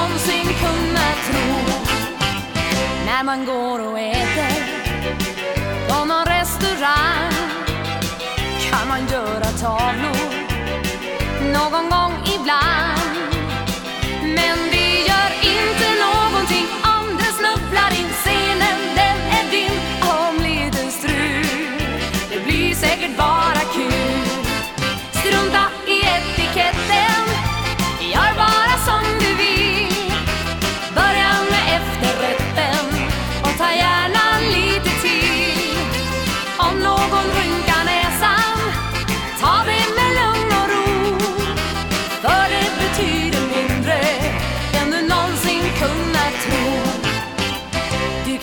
någonsin kunna tro. När man går och äter på någon restaurang kan man göra tavlor. Någon gång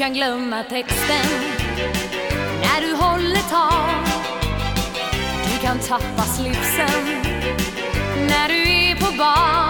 kan glömma texten när du håller tal. Du kan tappa slipsen när du är på bal